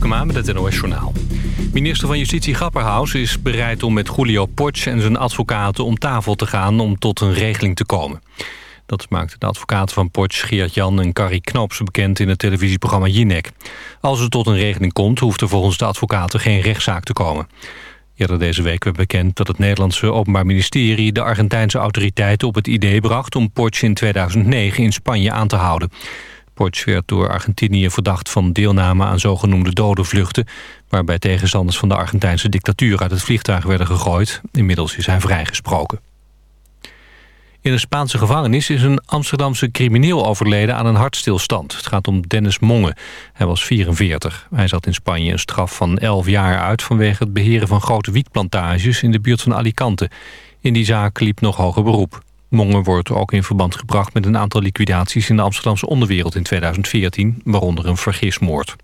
Tjepkema met het NOS Journaal. Minister van Justitie Grapperhaus is bereid om met Julio Potsch en zijn advocaten om tafel te gaan om tot een regeling te komen. Dat maakte de advocaten van Potsch, Geert-Jan en Carrie Knops bekend in het televisieprogramma Jinek. Als er tot een regeling komt, hoeft er volgens de advocaten geen rechtszaak te komen. Eerder deze week werd bekend dat het Nederlandse Openbaar Ministerie... de Argentijnse autoriteiten op het idee bracht om Potsch in 2009 in Spanje aan te houden. Potsch werd door Argentinië verdacht van deelname aan zogenoemde dodenvluchten... waarbij tegenstanders van de Argentijnse dictatuur uit het vliegtuig werden gegooid. Inmiddels is hij vrijgesproken. In een Spaanse gevangenis is een Amsterdamse crimineel overleden aan een hartstilstand. Het gaat om Dennis Monge. Hij was 44. Hij zat in Spanje een straf van 11 jaar uit... vanwege het beheren van grote wietplantages in de buurt van Alicante. In die zaak liep nog hoger beroep. Monge wordt ook in verband gebracht met een aantal liquidaties... in de Amsterdamse onderwereld in 2014, waaronder een vergismoord.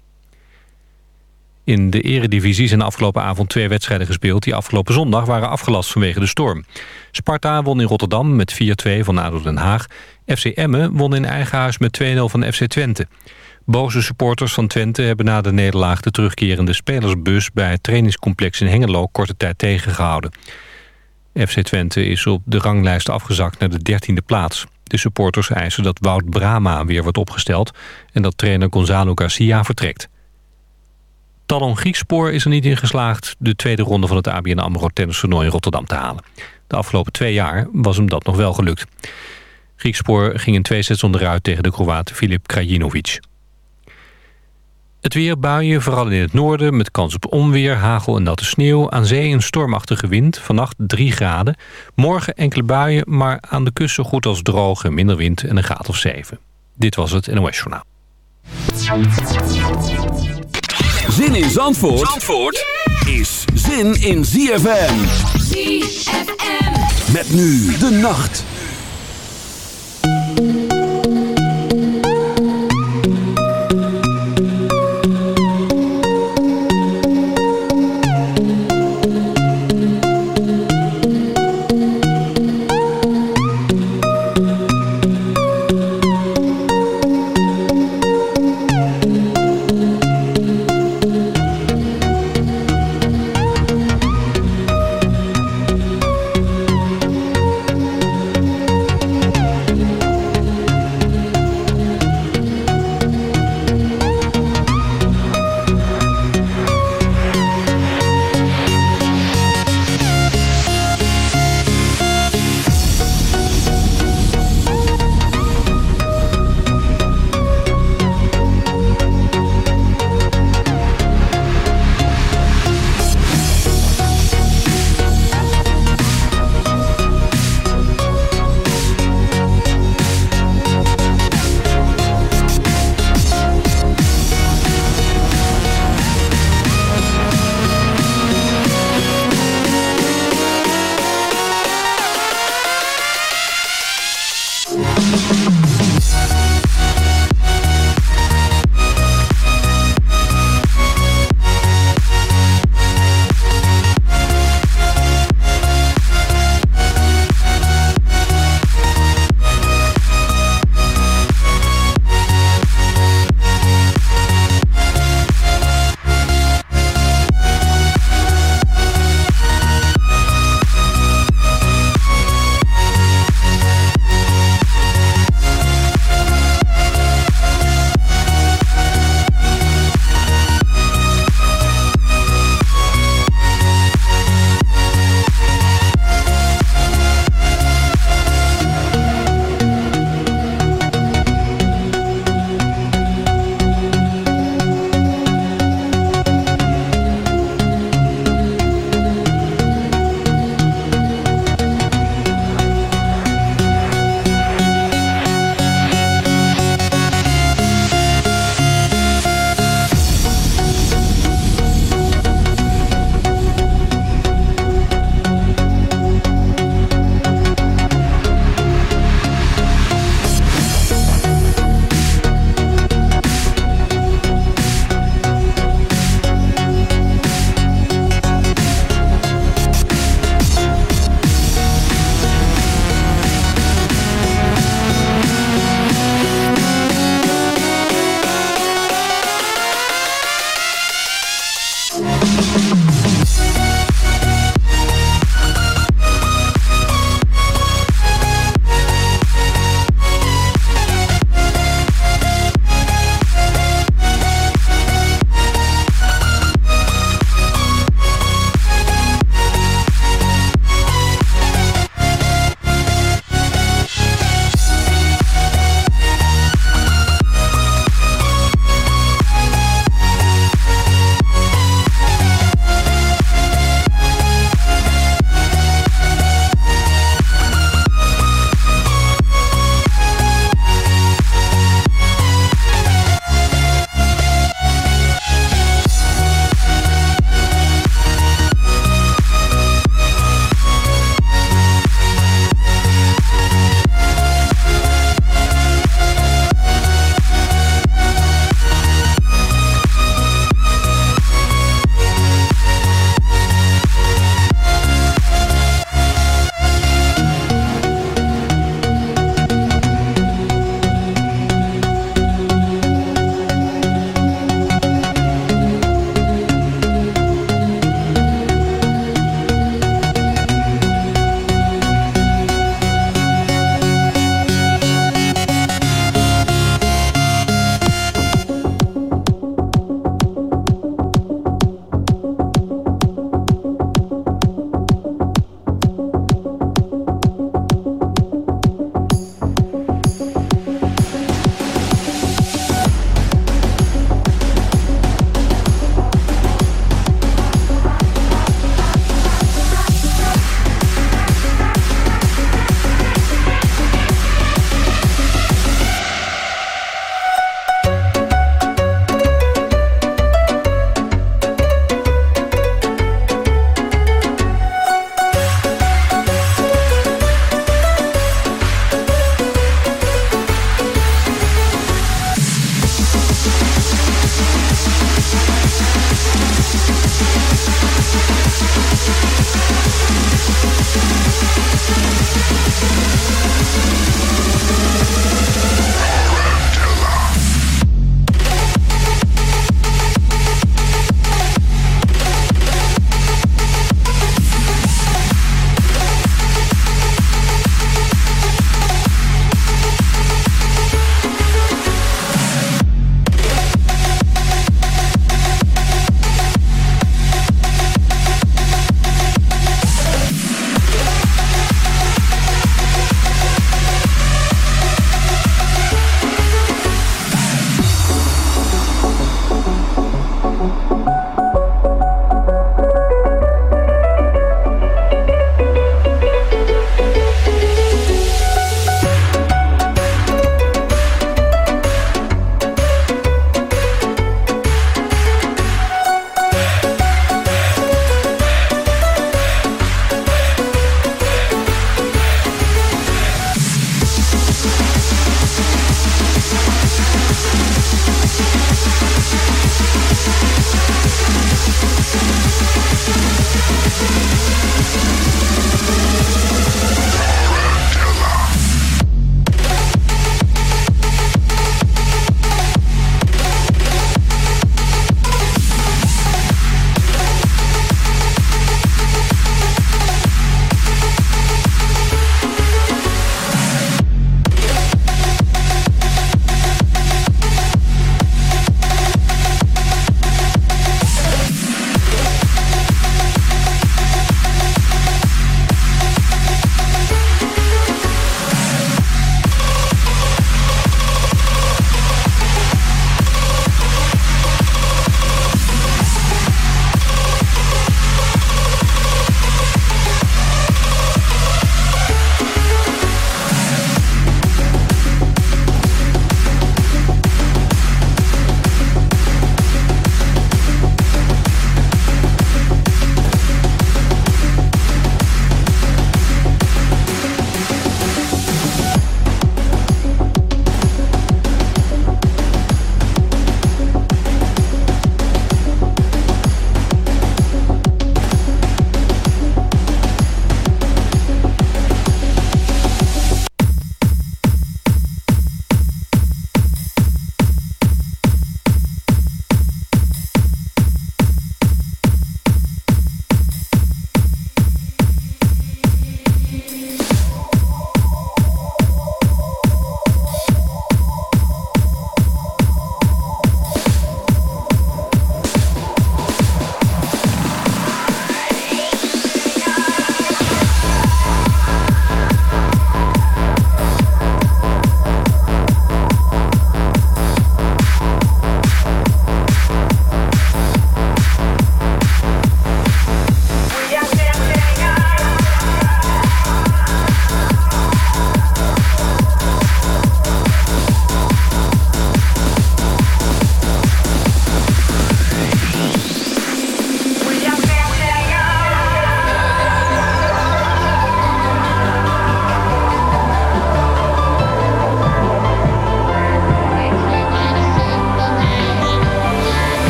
In de eredivisie zijn afgelopen avond twee wedstrijden gespeeld... die afgelopen zondag waren afgelast vanwege de storm. Sparta won in Rotterdam met 4-2 van ADO Den Haag. FC Emmen won in eigen huis met 2-0 van FC Twente. Boze supporters van Twente hebben na de nederlaag... de terugkerende spelersbus bij het trainingscomplex in Hengelo... korte tijd tegengehouden. FC Twente is op de ranglijst afgezakt naar de dertiende plaats. De supporters eisen dat Wout Brama weer wordt opgesteld... en dat trainer Gonzalo Garcia vertrekt. Talon Griekspoor is er niet in geslaagd... de tweede ronde van het ABN AMRO tennistoernooi in Rotterdam te halen. De afgelopen twee jaar was hem dat nog wel gelukt. Griekspoor ging in twee sets onderuit tegen de Kroaat Filip Krajinovic. Het weer buien, vooral in het noorden, met kans op onweer, hagel en natte sneeuw. Aan zee een stormachtige wind, vannacht 3 graden. Morgen enkele buien, maar aan de kust zo goed als droog en minder wind en een graad of 7. Dit was het NOS Journaal. Zin in Zandvoort, Zandvoort is zin in ZFM. ZFM. Met nu de nacht.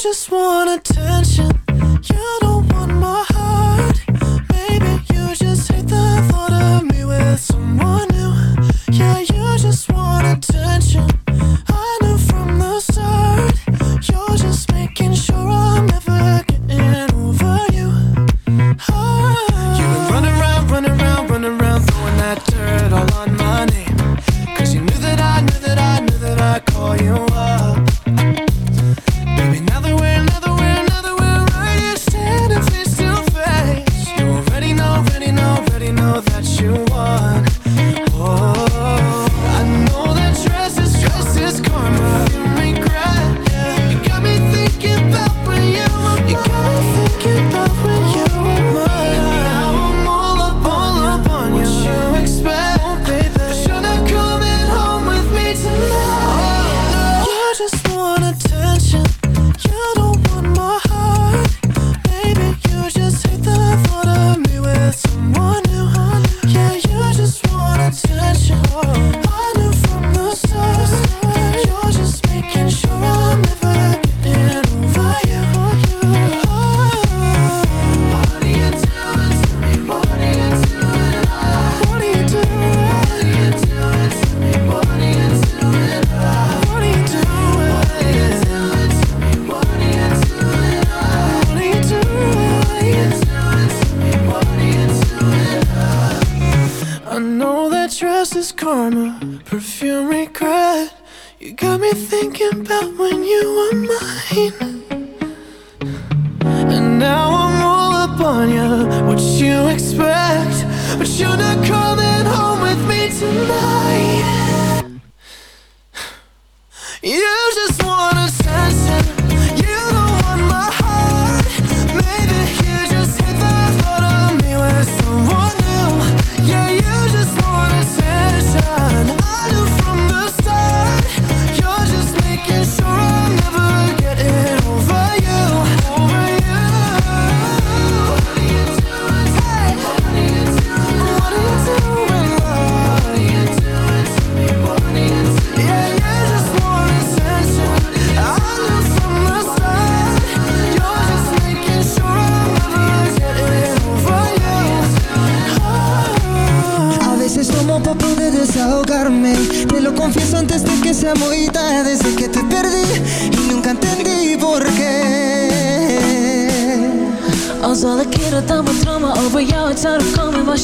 just want attention. You don't want my heart. Maybe you just hate the thought of me with someone new. Yeah, you just want attention.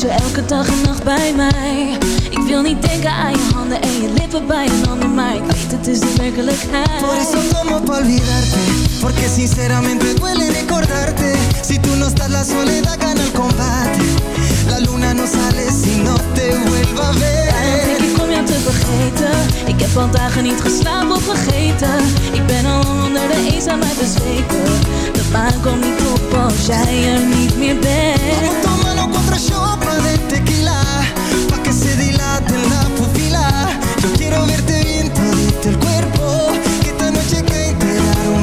Je elke dag en nacht bij mij. Ik wil niet denken aan je handen en je lippen bij een ander Maar ik weet het is de werkelijkheid. Por eso tomo pa' olvidarte Porque sinceramente duele recordarte. Si tú no estás la soledad gana el combate. La luna no sale si no te vuelva a Daarom denk ver ik om jou te vergeten. Ik heb al dagen niet geslapen of vergeten. Ik ben al onder de eenzaamheid bezweken. De maan komt niet op als jij er niet meer bent Tomando cuatro shots de tequila Pa' que se dilate la pupila. Yo quiero verte bien todito el cuerpo Que esta noche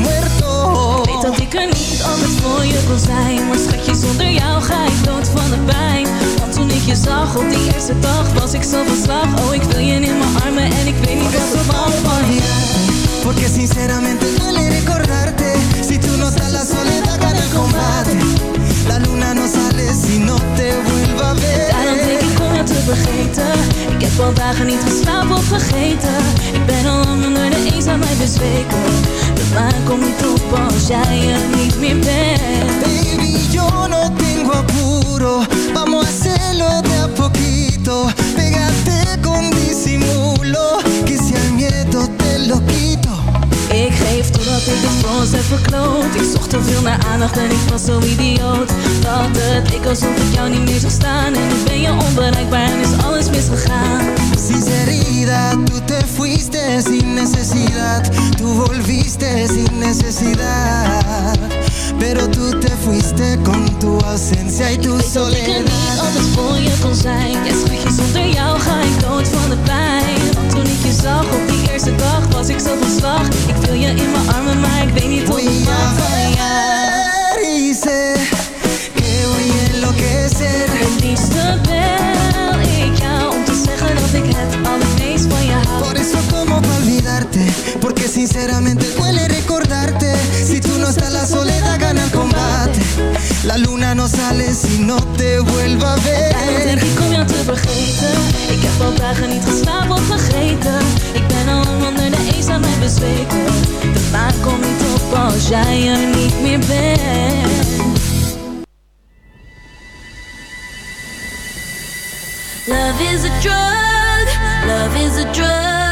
muerto. Weet dat ik er niet anders voor je kon zijn Maar schatje, zonder jou ga ik dood van de pijn. Want toen ik je zag op die eerste dag Was ik zo van slag. Oh, ik wil je in mijn armen En ik weet niet wat er van van je. Porque sinceramente duele recordarte Si tú no estás la soledad gana el combate. La luna no sale si no te vuelva a Daarom denk ver ik om jou te vergeten. Ik heb al dagen niet geslapen of vergeten. Ik ben al lang onder de eenzaamheid bezweken. De maan komt niet op als jij er niet meer bent. Baby, yo no tengo apuro. Vamos a hacerlo de a poquito. Pégate con disimulo geef totdat ik het voor ons heb verkloot. Ik zocht te veel naar aandacht en ik was zo idioot. Dat het ik alsof ik jou niet meer zag staan. En nu ben je onbereikbaar en is alles misgegaan. Sinceridad, tú te fuiste sin necesidad. Tú volviste sin necesidad. Pero tú te fuiste con tu ausencia y tu ik soledad Ik weet dat ik er niet altijd voor je kon zijn. Ja schatje, zonder jou ga ik dood van de pijn. Want toen ik je zag op eerste dag was ik zo van slag. Ik wil je in mijn armen, maar ik weet niet hoe ik maak van jou sinceramente duele recordarte. Si tú no estás la soledad gana el combate. La luna no sale si no te vuelva a ver. Daarom denk ik om jou te vergeten. Ik heb al dagen niet geslapen of vergeten. Ik ben al onder de eenzaamheid bezweken. De maan komt niet op als jij er niet meer bent. Love is a drug, love is a drug,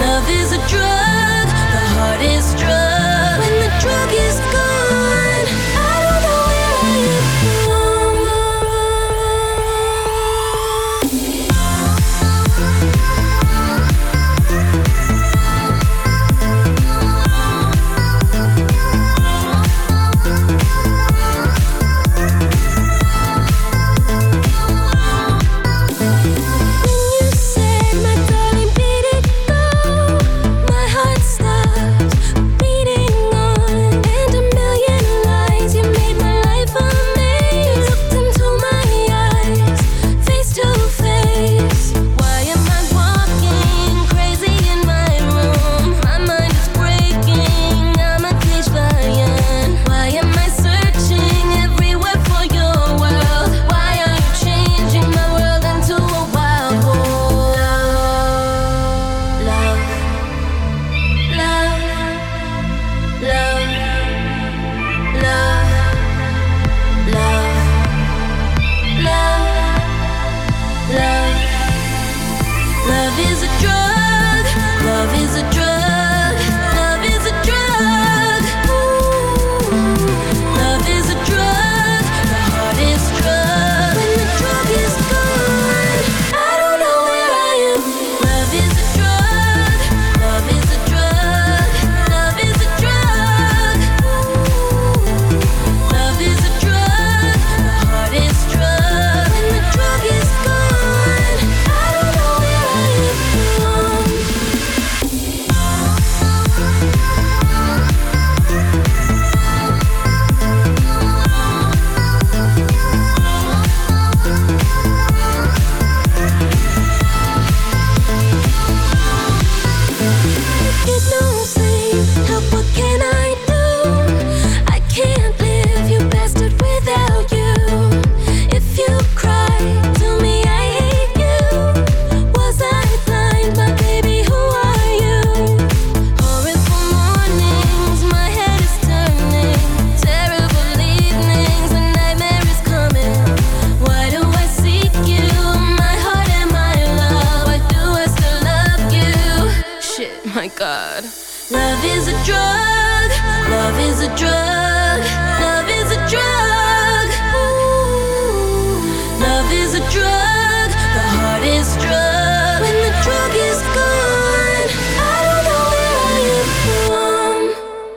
Love is a drug, the hardest drug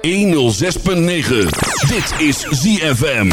106.9. Dit is ZFM.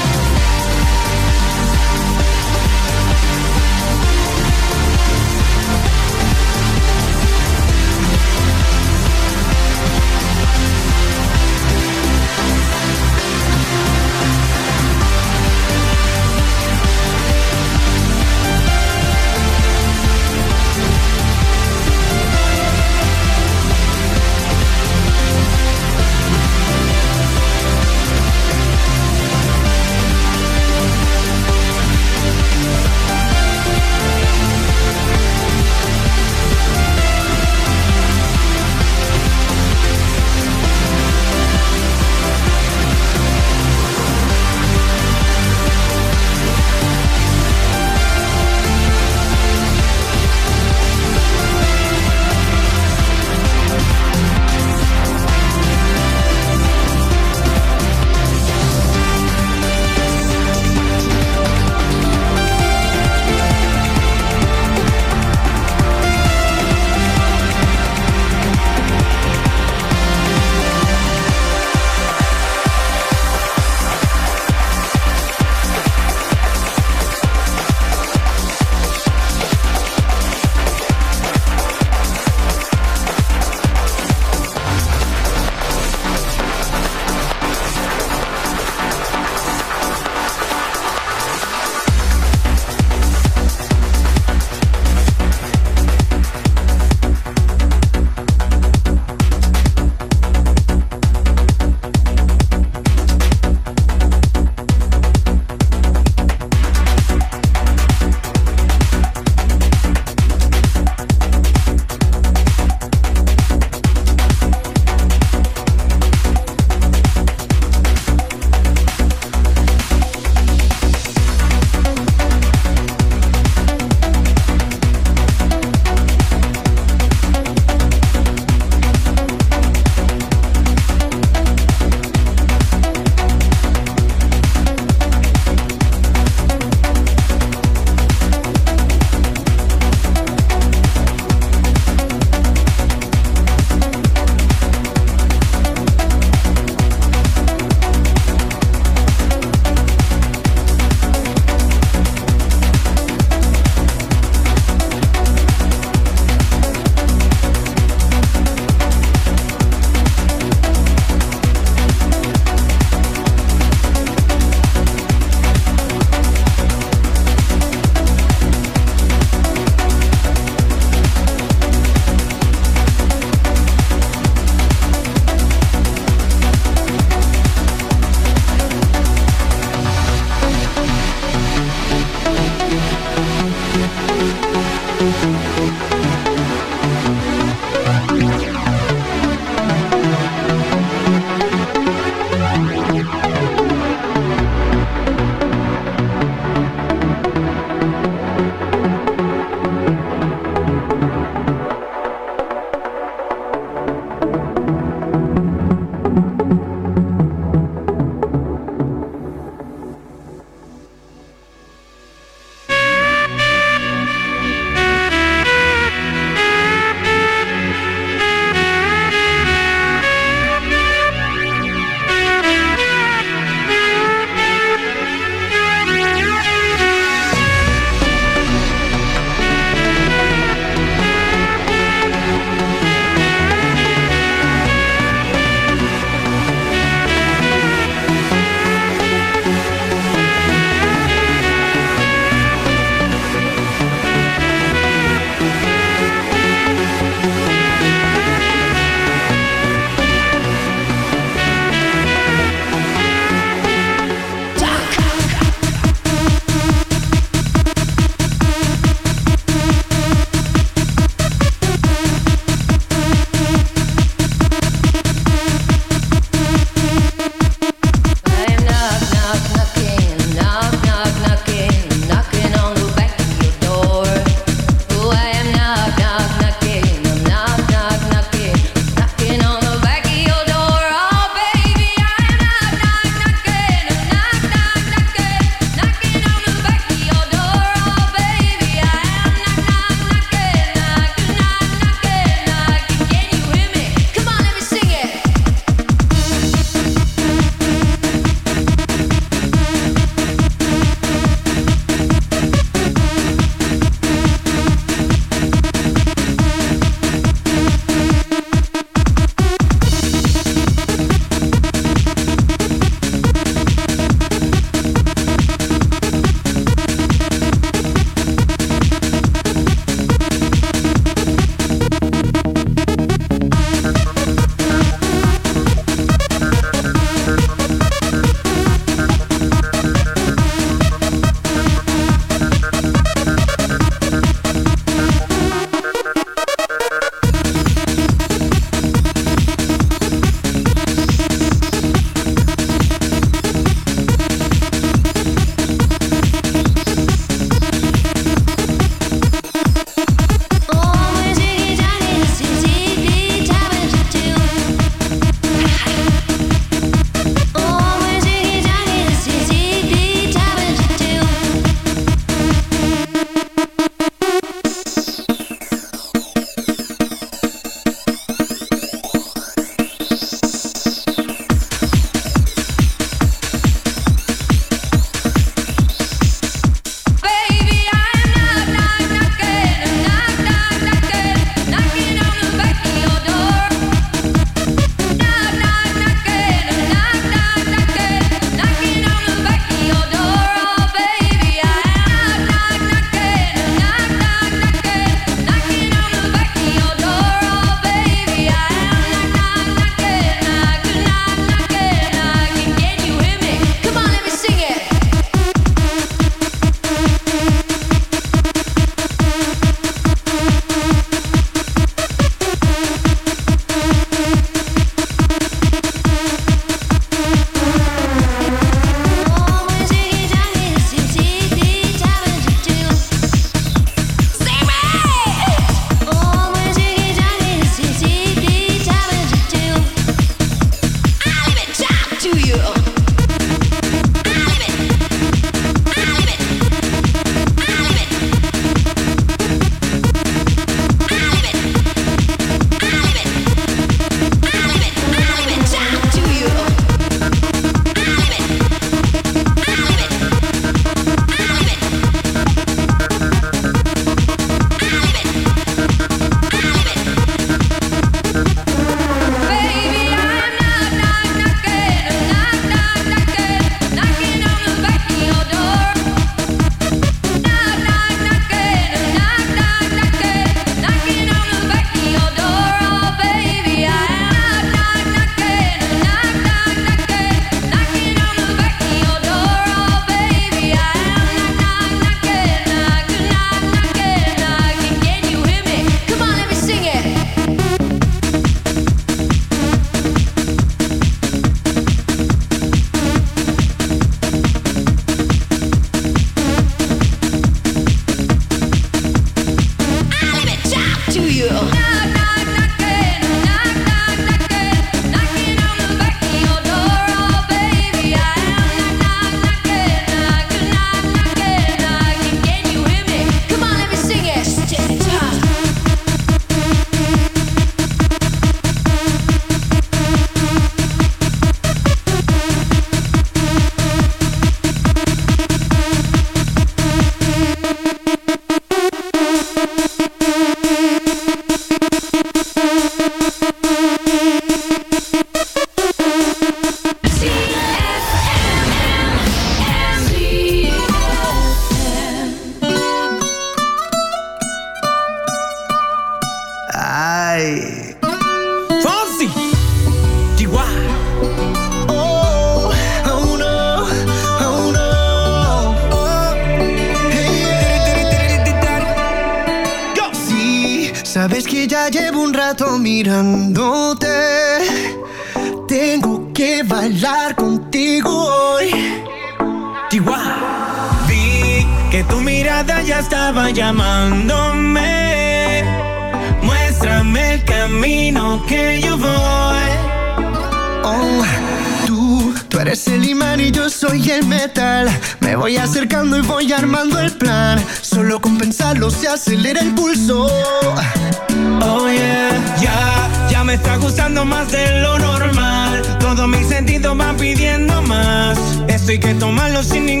sin ningún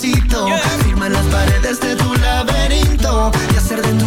Firma las paredes de tu laberinto y hacer de tu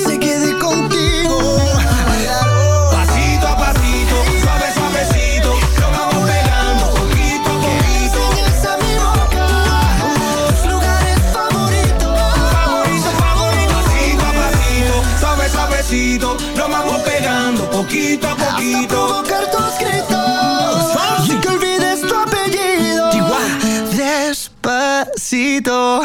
と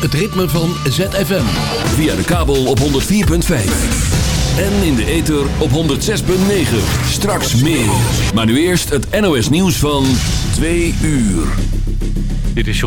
het ritme van ZFM. Via de kabel op 104.5. En in de ether op 106.9. Straks meer. Maar nu eerst het NOS nieuws van 2 uur. Dit is